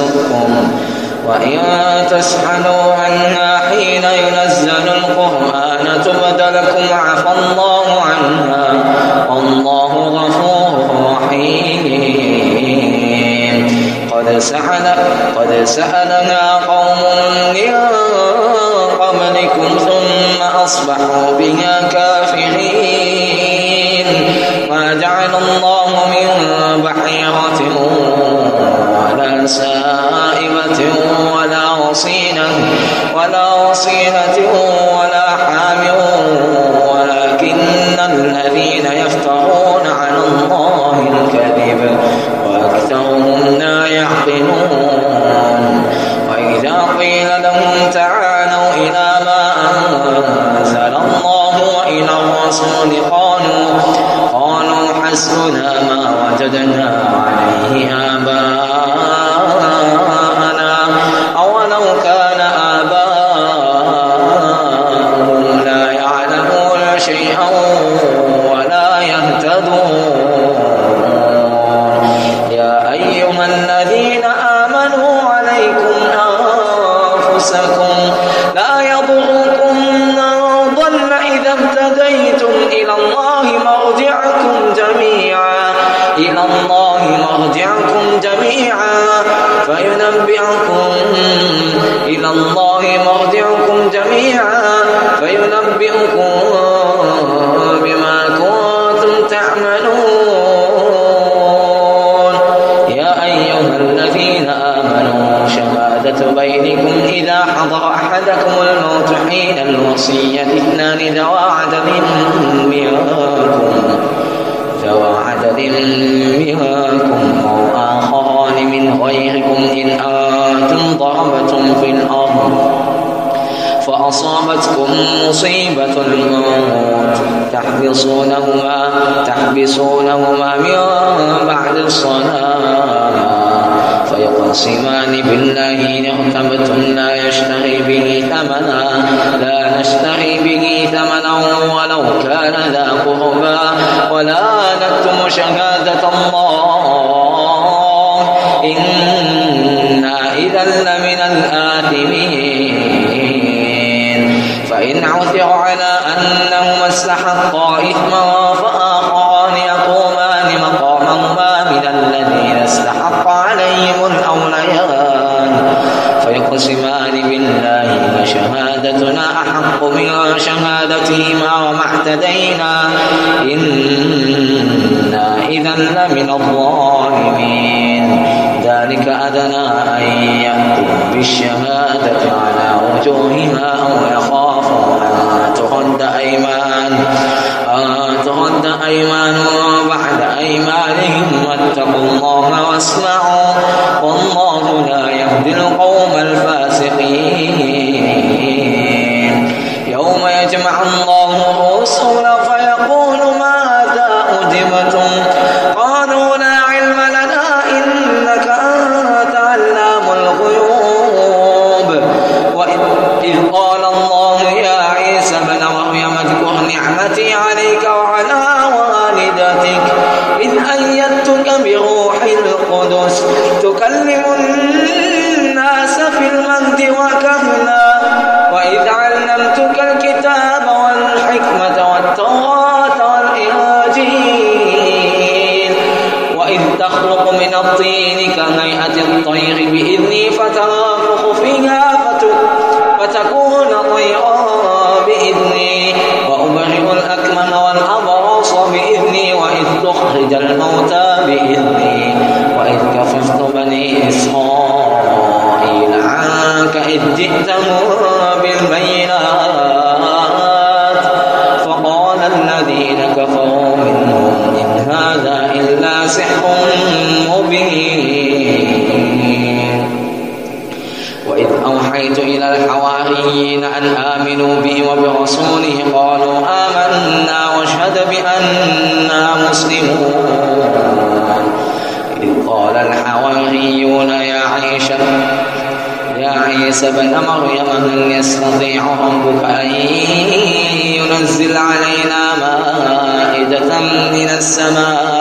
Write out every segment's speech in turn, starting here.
تسؤكم وإن تسألوا عنها حين ينزل القرآن تبد لكم عفى الله عنها. والله غفور رحيم. قد سأل قد سألنا قوم من قبلكم ثم أصبحوا ينبئكم. إلى الله مرجعكم جميعا. فينبئكم بما كنتم تعملون. يا أيها الذين آمنوا شهادة بينكم إذا حضر أحدكم الموت حين الوصية اثنان ذوى عدد منكم. ذوى عدد منكم. عليكم إن أنتم ضربتم في الأرض فأصابتكم مصيبة الموت. تحبسونهما تحبسونهما من بعد الصلاة. فيقسمان بالله إن اغتبتم لا يشتري به ثمنا لا نشتري به ثمنا ولو كان ذا قربا ولا نكتم شهادة الله إذا لمن الآثمين. فإن عثر على أنهما استحقا إثما فآخران يقومان مقامهما من الذين استحق عليهم الأوليان فيقسمان بالله فشهادتنا أحق من شهادتهما وما اهتدينا إنا إذا لمن الظالمين. ذلك أدنى أن يأتوا بالشهادة على وجوهها أو يخافوا أن ترد أيمان أن ترد أيمان بعد أيمانهم واتقوا الله واسمعوا والله لا يهدي القوم الفاسقين. يوم يجمع الله رسله تكلم الناس في المهد وكهلا وإذ علمتك الكتاب والحكمة والتوراة والإنجيل. وإذ تخلق من الطين كهيئة الطير بإذني فتنفخ فيها فتكون طيرا بإذني. وأبرئ الأكمن والأبرص بإذني وإذ تخرج الموتى بإذني. وإذ كففت بني إسرائيل. عنك إذ جئتهم بالبينات. فقال الذين كفروا منهم إن هذا إلا سحر أوحيت إلى الحواريين أن آمنوا بي وبرسوله قالوا آمنا واشهد بأننا مسلمون. إذ قال الحواريون يا عيسى يا عيسى بن مريم هل يستطيع ربك أن ينزل علينا مائدة من السماء؟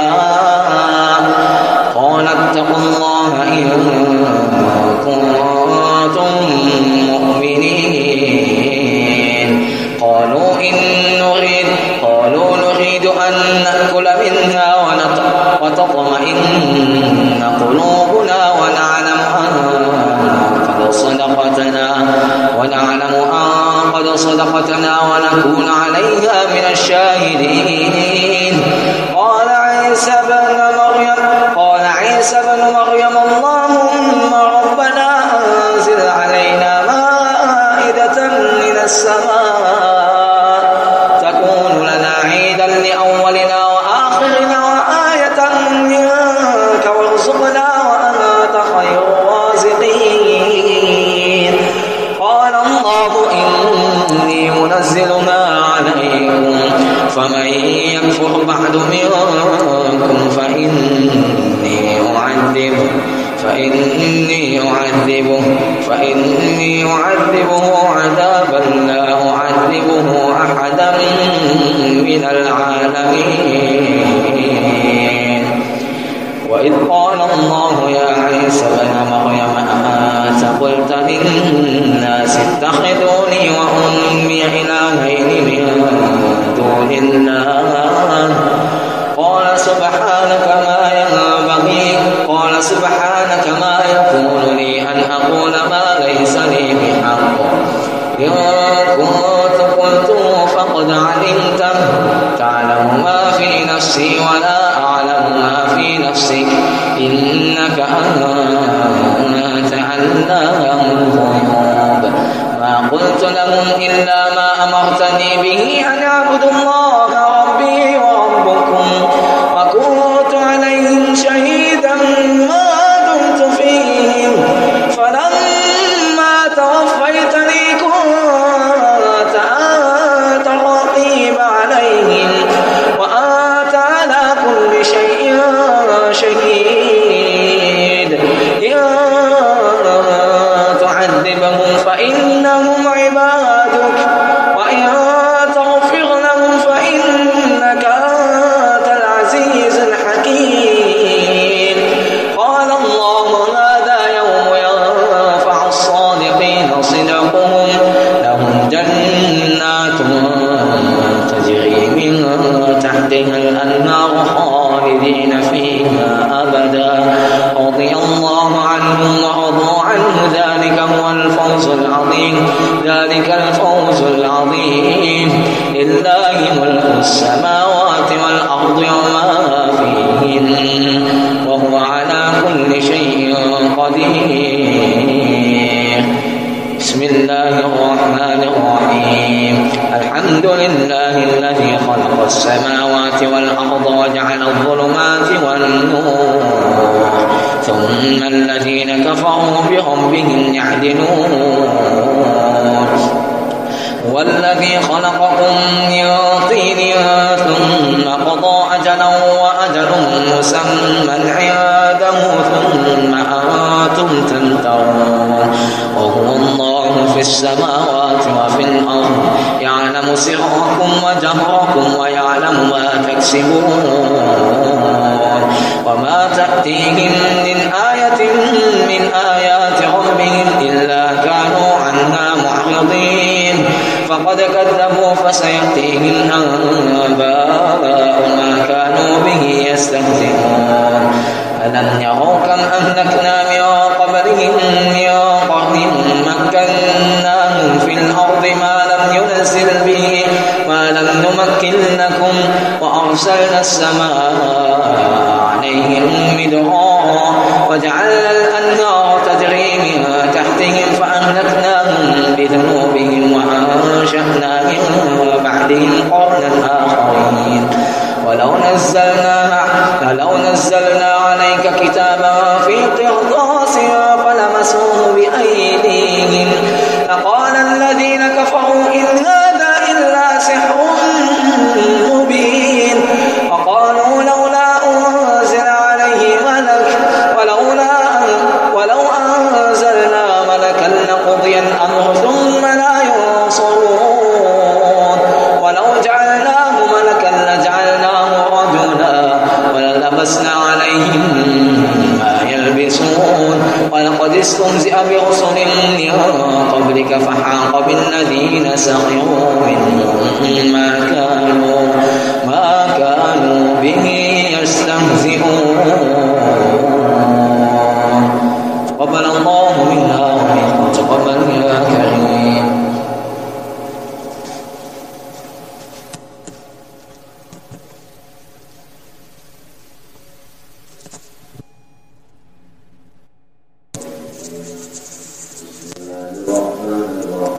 قال اتقوا الله إن كنتم مؤمنين. قالوا إن نريد قالوا نريد أن نأكل منها. وتطمئن قلوبنا ونعلم أن قد صدقتنا ونعلم أن قد صدقتنا ونكون عليها من الشاهدين. قال عيسى بن مريم قال عيسى بن مريم اللهم ربنا أنزل علينا مائدة من السماء تكون لنا عيدا لأولنا فإني أعذبه فإني أعذبه عذابا لا أعذبه أحدا من العالمين. علام الغيوب ما قلت لهم إلا ما أمرتني به أن أعبدوا الله ربي وربكم. والأرض وما فيهن وهو على كل شيء قدير بسم الله الرحمن الرحيم. الحمد لله الذي خلق السماوات والأرض وجعل الظلمات والنور. ثم الذين كفروا بربهم يعدلون. والذي خلقكم من أجلا وأجل مسمى عنده ثم أنتم تمترون وهو الله في السماوات وفي الأرض. يعلم سركم وجهركم ويعلم ما تكسبون. تأتيهم من آية من آيات ربهم إلا كانوا عنها معرضين فقد كذبوا فسيأتيهم أنباء ما كانوا به يستهزئون. ألم يروا كم أهلكنا من قبلهم من قرن مكناهم في الأرض ما لم ينزل به ما لم نمكن لكم وأرسلنا السماء ولو نزلنا لو نزلنا عليك كتابا في قرطاس فلمسوه يستهزئون